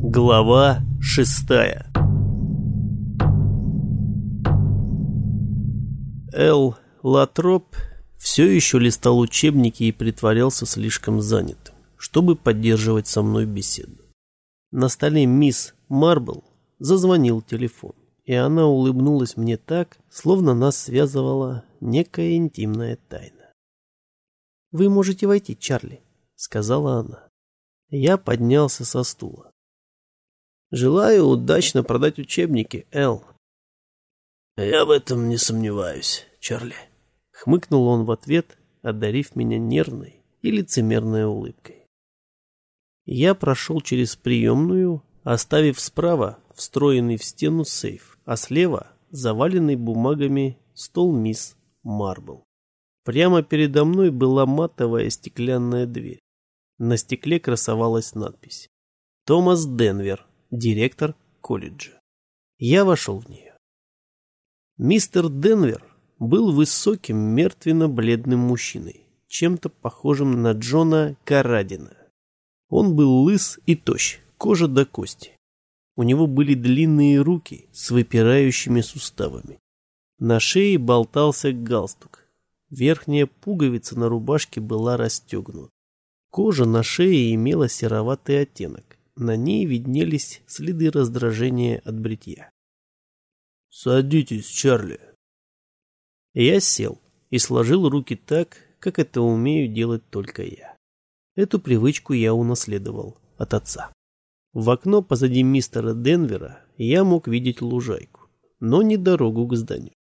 Глава шестая Эл Латроп все еще листал учебники и притворялся слишком занятым, чтобы поддерживать со мной беседу. На столе мисс Марбл зазвонил телефон, и она улыбнулась мне так, словно нас связывала некая интимная тайна. «Вы можете войти, Чарли», — сказала она. Я поднялся со стула. «Желаю удачно продать учебники, Эл». «Я в этом не сомневаюсь, Чарли», — хмыкнул он в ответ, одарив меня нервной и лицемерной улыбкой. Я прошел через приемную, оставив справа встроенный в стену сейф, а слева заваленный бумагами стол мисс Марбл. Прямо передо мной была матовая стеклянная дверь. На стекле красовалась надпись «Томас Денвер, директор колледжа». Я вошел в нее. Мистер Денвер был высоким, мертвенно-бледным мужчиной, чем-то похожим на Джона Карадина. Он был лыс и тощ, кожа до кости. У него были длинные руки с выпирающими суставами. На шее болтался галстук, Верхняя пуговица на рубашке была расстегнута. Кожа на шее имела сероватый оттенок. На ней виднелись следы раздражения от бритья. «Садитесь, Чарли». Я сел и сложил руки так, как это умею делать только я. Эту привычку я унаследовал от отца. В окно позади мистера Денвера я мог видеть лужайку, но не дорогу к зданию.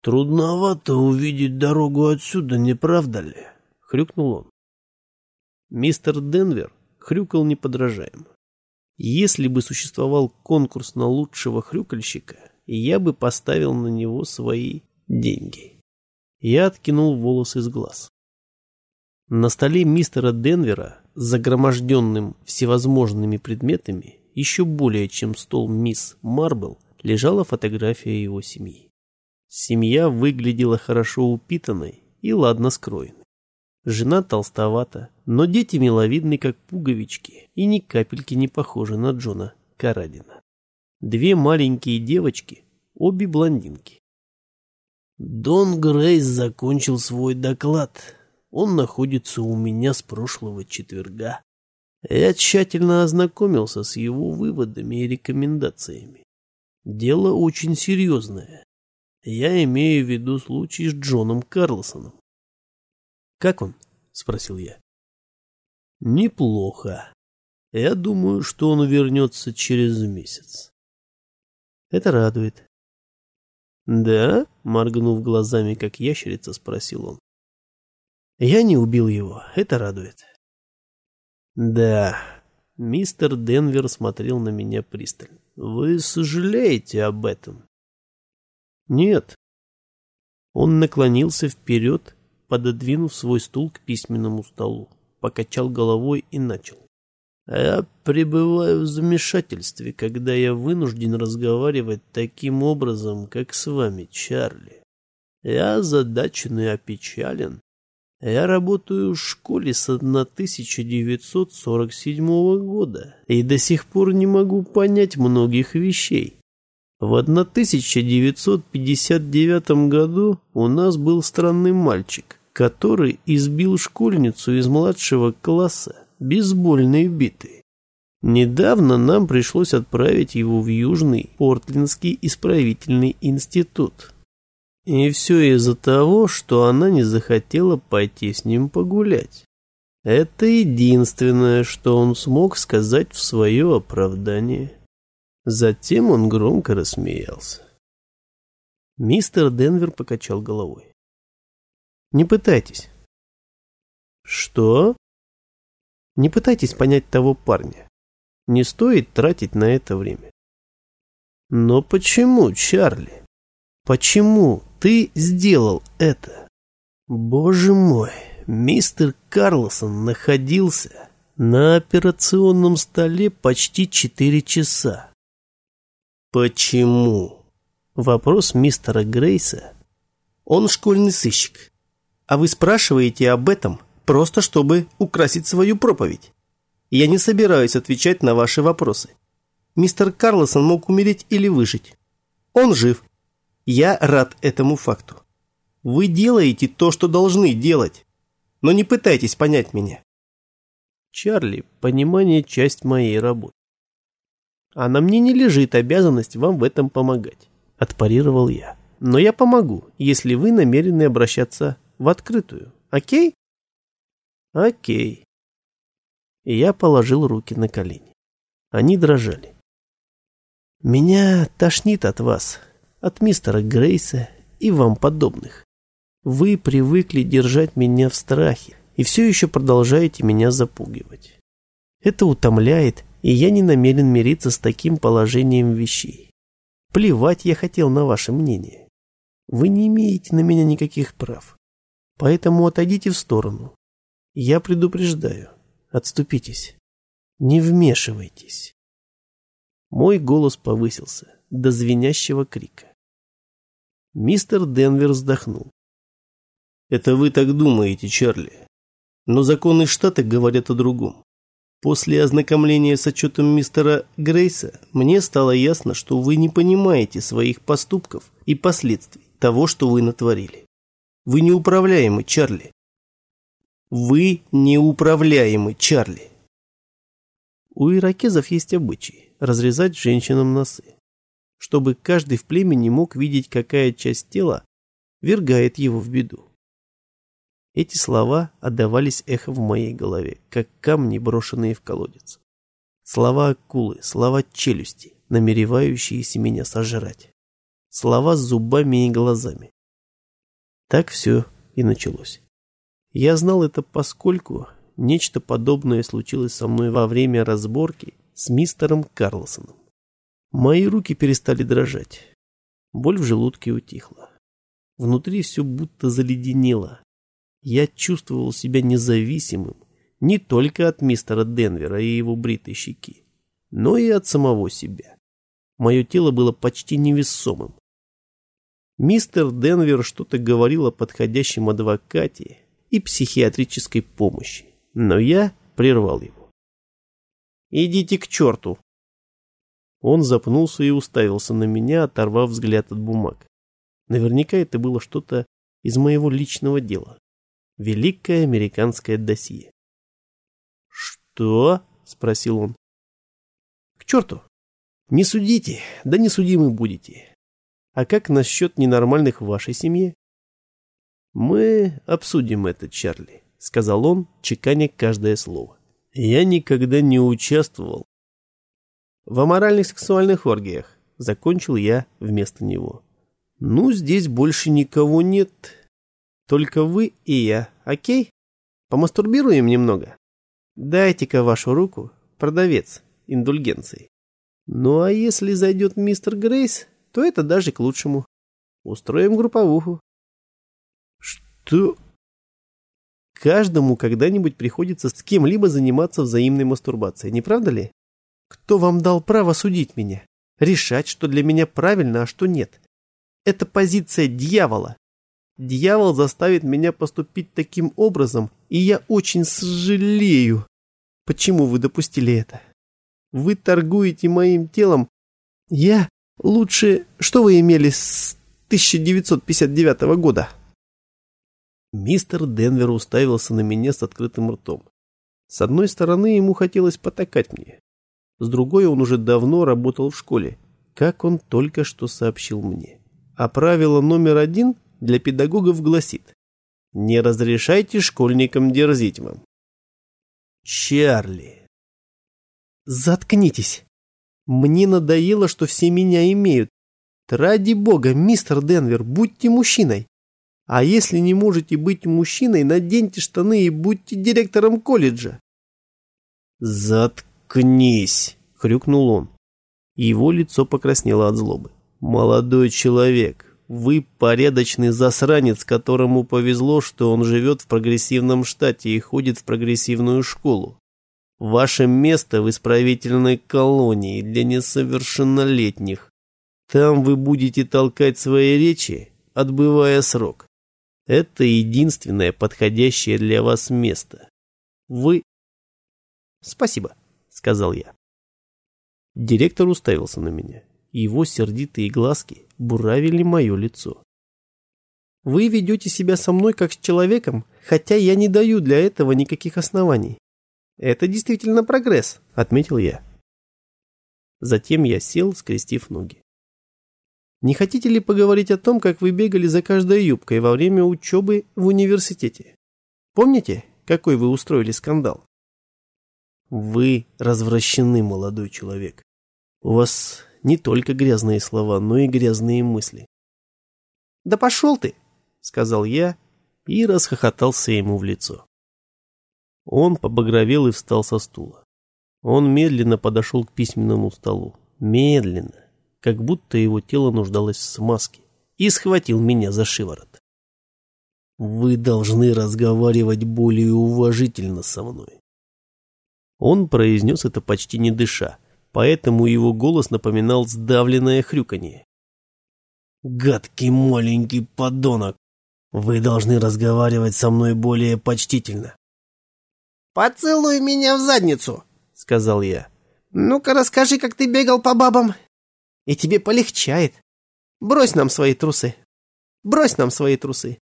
«Трудновато увидеть дорогу отсюда, не правда ли?» — хрюкнул он. Мистер Денвер хрюкал неподражаемо. Если бы существовал конкурс на лучшего хрюкальщика, я бы поставил на него свои деньги. Я откинул волосы с глаз. На столе мистера Денвера, загроможденным всевозможными предметами, еще более чем стол мисс Марбл, лежала фотография его семьи. Семья выглядела хорошо упитанной и ладно скроенной. Жена толстовата, но дети миловидны, как пуговички, и ни капельки не похожи на Джона Карадина. Две маленькие девочки, обе блондинки. Дон Грейс закончил свой доклад. Он находится у меня с прошлого четверга. Я тщательно ознакомился с его выводами и рекомендациями. Дело очень серьезное, я имею в виду случай с Джоном Карлосоном. «Как он?» — спросил я. «Неплохо. Я думаю, что он вернется через месяц». «Это радует». «Да?» — моргнув глазами, как ящерица, спросил он. «Я не убил его. Это радует». «Да». Мистер Денвер смотрел на меня пристально. «Вы сожалеете об этом?» Нет. Он наклонился вперед, пододвинув свой стул к письменному столу, покачал головой и начал. Я пребываю в замешательстве, когда я вынужден разговаривать таким образом, как с вами, Чарли. Я озадачен и опечален. Я работаю в школе с 1947 года и до сих пор не могу понять многих вещей. В 1959 году у нас был странный мальчик, который избил школьницу из младшего класса бейсбольной битой. Недавно нам пришлось отправить его в Южный Портлендский исправительный институт. И все из-за того, что она не захотела пойти с ним погулять. Это единственное, что он смог сказать в свое оправдание. Затем он громко рассмеялся. Мистер Денвер покачал головой. «Не пытайтесь». «Что?» «Не пытайтесь понять того парня. Не стоит тратить на это время». «Но почему, Чарли? Почему ты сделал это?» «Боже мой, мистер Карлсон находился на операционном столе почти четыре часа. Почему? Вопрос мистера Грейса. Он школьный сыщик. А вы спрашиваете об этом просто чтобы украсить свою проповедь. Я не собираюсь отвечать на ваши вопросы. Мистер Карлосон мог умереть или выжить. Он жив. Я рад этому факту. Вы делаете то, что должны делать. Но не пытайтесь понять меня. Чарли, понимание – часть моей работы. А на мне не лежит обязанность вам в этом помогать, отпарировал я. Но я помогу, если вы намерены обращаться в открытую. Окей? Окей. И я положил руки на колени. Они дрожали. Меня тошнит от вас, от мистера Грейса и вам подобных. Вы привыкли держать меня в страхе и все еще продолжаете меня запугивать. Это утомляет, и я не намерен мириться с таким положением вещей. Плевать я хотел на ваше мнение. Вы не имеете на меня никаких прав. Поэтому отойдите в сторону. Я предупреждаю. Отступитесь. Не вмешивайтесь. Мой голос повысился до звенящего крика. Мистер Денвер вздохнул. Это вы так думаете, Чарли. Но законы штата говорят о другом. После ознакомления с отчетом мистера Грейса мне стало ясно, что вы не понимаете своих поступков и последствий того, что вы натворили. Вы неуправляемы, Чарли. Вы неуправляемы, Чарли. У иракезов есть обычай разрезать женщинам носы, чтобы каждый в племени мог видеть, какая часть тела вергает его в беду. Эти слова отдавались эхо в моей голове, как камни, брошенные в колодец. Слова акулы, слова челюсти, намеревающиеся меня сожрать. Слова с зубами и глазами. Так все и началось. Я знал это поскольку нечто подобное случилось со мной во время разборки с мистером Карлсоном. Мои руки перестали дрожать. Боль в желудке утихла. Внутри все будто заледенело, я чувствовал себя независимым не только от мистера Денвера и его бритой щеки, но и от самого себя. Мое тело было почти невесомым. Мистер Денвер что-то говорил о подходящем адвокате и психиатрической помощи, но я прервал его. «Идите к черту!» Он запнулся и уставился на меня, оторвав взгляд от бумаг. Наверняка это было что-то из моего личного дела. Великое американское досье. «Что?» — спросил он. «К черту! Не судите, да не судимы будете. А как насчет ненормальных в вашей семье?» «Мы обсудим это, Чарли», — сказал он, чеканя каждое слово. «Я никогда не участвовал в аморальных сексуальных оргиях», — закончил я вместо него. «Ну, здесь больше никого нет», только вы и я, окей? Помастурбируем немного? Дайте-ка вашу руку, продавец, индульгенции. Ну а если зайдет мистер Грейс, то это даже к лучшему. Устроим групповуху. Что? Каждому когда-нибудь приходится с кем-либо заниматься взаимной мастурбацией, не правда ли? Кто вам дал право судить меня? Решать, что для меня правильно, а что нет? Это позиция дьявола, Дьявол заставит меня поступить таким образом, и я очень сожалею. Почему вы допустили это? Вы торгуете моим телом. Я лучше... Что вы имели с 1959 года? Мистер Денвер уставился на меня с открытым ртом. С одной стороны, ему хотелось потакать мне. С другой, он уже давно работал в школе, как он только что сообщил мне. А правило номер один – для педагогов гласит «Не разрешайте школьникам дерзить вам». Чарли. Заткнитесь. Мне надоело, что все меня имеют. Ради бога, мистер Денвер, будьте мужчиной. А если не можете быть мужчиной, наденьте штаны и будьте директором колледжа. Заткнись, хрюкнул он. Его лицо покраснело от злобы. Молодой человек, вы порядочный засранец, которому повезло, что он живет в прогрессивном штате и ходит в прогрессивную школу. Ваше место в исправительной колонии для несовершеннолетних. Там вы будете толкать свои речи, отбывая срок. Это единственное подходящее для вас место. Вы Спасибо, сказал я. Директор уставился на меня. Его сердитые глазки буравили мое лицо. Вы ведете себя со мной как с человеком, хотя я не даю для этого никаких оснований. Это действительно прогресс, отметил я. Затем я сел, скрестив ноги. Не хотите ли поговорить о том, как вы бегали за каждой юбкой во время учебы в университете? Помните, какой вы устроили скандал? Вы развращены, молодой человек. У вас не только грязные слова, но и грязные мысли. Да пошел ты, сказал я и расхохотался ему в лицо. Он побагровел и встал со стула. Он медленно подошел к письменному столу. Медленно, как будто его тело нуждалось в смазке, и схватил меня за шиворот. «Вы должны разговаривать более уважительно со мной». Он произнес это почти не дыша, поэтому его голос напоминал сдавленное хрюканье. «Гадкий маленький подонок! Вы должны разговаривать со мной более почтительно». «Поцелуй меня в задницу!» — сказал я. «Ну-ка расскажи, как ты бегал по бабам, и тебе полегчает. Брось нам свои трусы. Брось нам свои трусы».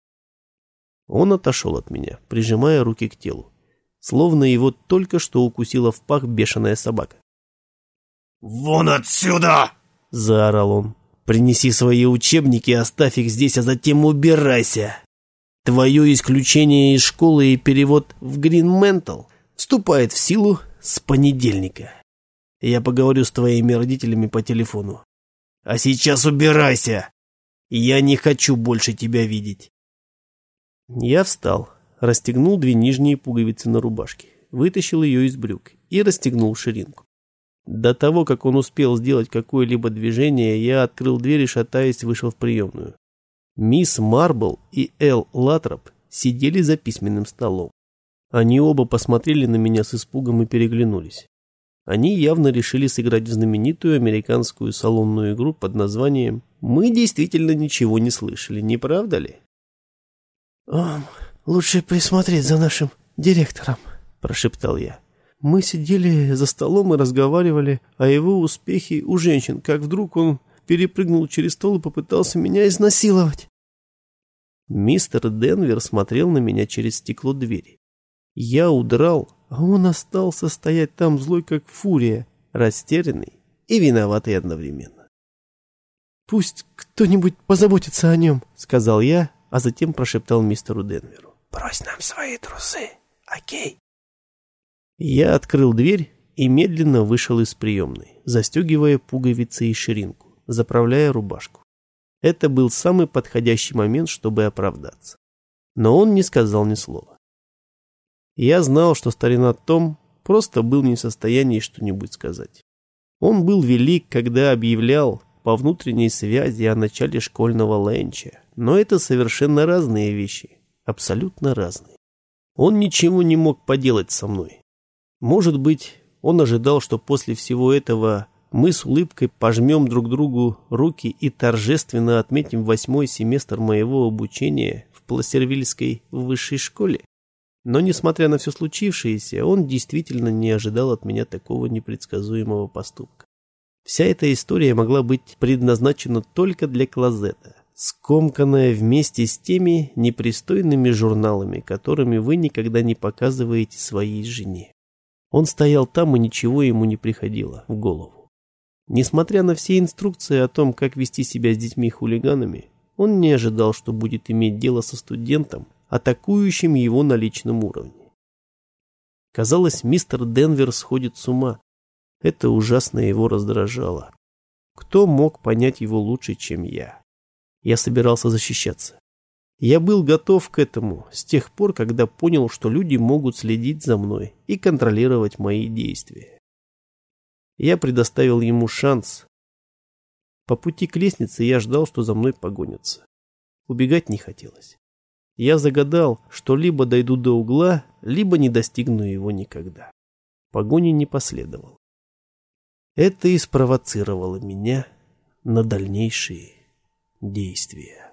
Он отошел от меня, прижимая руки к телу, словно его только что укусила в пах бешеная собака. «Вон отсюда!» — заорал он. «Принеси свои учебники, оставь их здесь, а затем убирайся. Твое исключение из школы и перевод в Гринментал вступает в силу с понедельника. Я поговорю с твоими родителями по телефону. А сейчас убирайся! Я не хочу больше тебя видеть. Я встал, расстегнул две нижние пуговицы на рубашке, вытащил ее из брюк и расстегнул ширинку. До того, как он успел сделать какое-либо движение, я открыл дверь и, шатаясь, вышел в приемную. Мисс Марбл и Эл Латроп сидели за письменным столом. Они оба посмотрели на меня с испугом и переглянулись. Они явно решили сыграть знаменитую американскую салонную игру под названием «Мы действительно ничего не слышали, не правда ли?» «Вам лучше присмотреть за нашим директором», – прошептал я. Мы сидели за столом и разговаривали о его успехе у женщин, как вдруг он перепрыгнул через стол и попытался меня изнасиловать. Мистер Денвер смотрел на меня через стекло двери. Я удрал, а он остался стоять там злой, как фурия, растерянный и виноватый одновременно. «Пусть кто-нибудь позаботится о нем», — сказал я, а затем прошептал мистеру Денверу. «Брось нам свои трусы, окей?» Я открыл дверь и медленно вышел из приемной, застегивая пуговицы и ширинку, заправляя рубашку. Это был самый подходящий момент, чтобы оправдаться. Но он не сказал ни слова. Я знал, что старина Том просто был не в состоянии что-нибудь сказать. Он был велик, когда объявлял по внутренней связи о начале школьного ленча, но это совершенно разные вещи, абсолютно разные. Он ничего не мог поделать со мной. Может быть, он ожидал, что после всего этого мы с улыбкой пожмем друг другу руки и торжественно отметим восьмой семестр моего обучения в Пласервильской высшей школе. Но, несмотря на все случившееся, он действительно не ожидал от меня такого непредсказуемого поступка. Вся эта история могла быть предназначена только для клозета, скомканная вместе с теми непристойными журналами, которыми вы никогда не показываете своей жене. Он стоял там, и ничего ему не приходило в голову. Несмотря на все инструкции о том, как вести себя с детьми-хулиганами, он не ожидал, что будет иметь дело со студентом, атакующим его на личном уровне. Казалось, мистер Денвер сходит с ума. Это ужасно его раздражало. Кто мог понять его лучше, чем я? Я собирался защищаться. Я был готов к этому с тех пор, когда понял, что люди могут следить за мной и контролировать мои действия. Я предоставил ему шанс. По пути к лестнице я ждал, что за мной погонятся. Убегать не хотелось. Я загадал, что либо дойду до угла, либо не достигну его никогда. Погони не последовал. Это и спровоцировало меня на дальнейшие действия.